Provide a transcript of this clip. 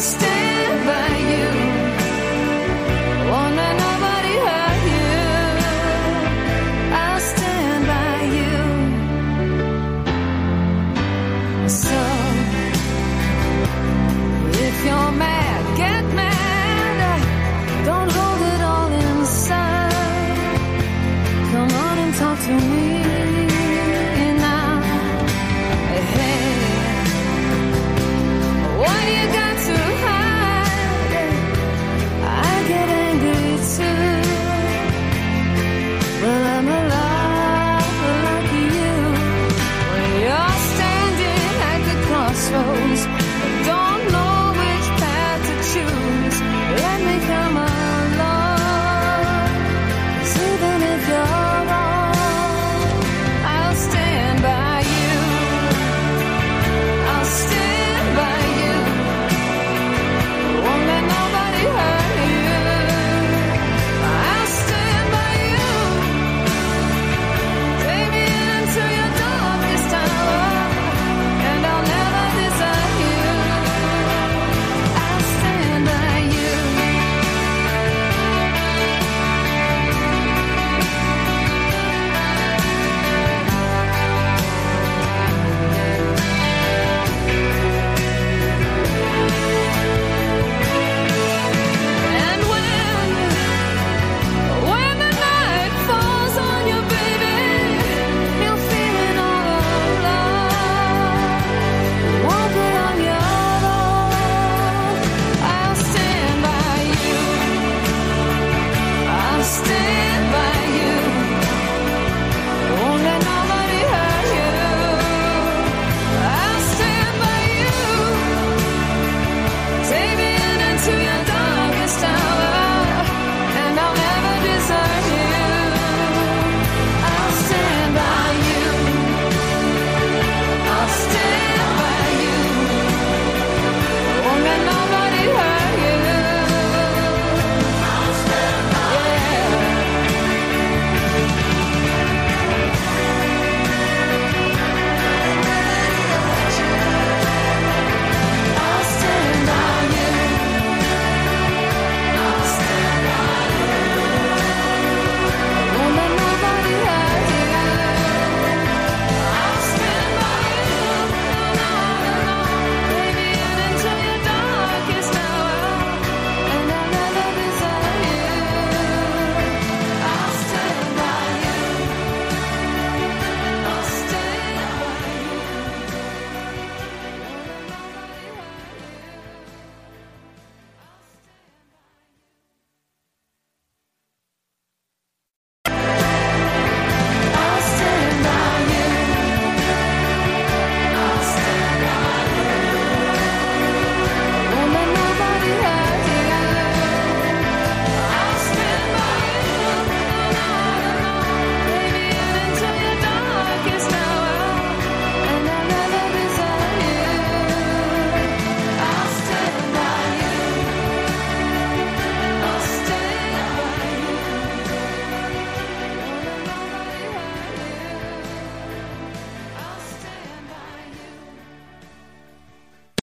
stay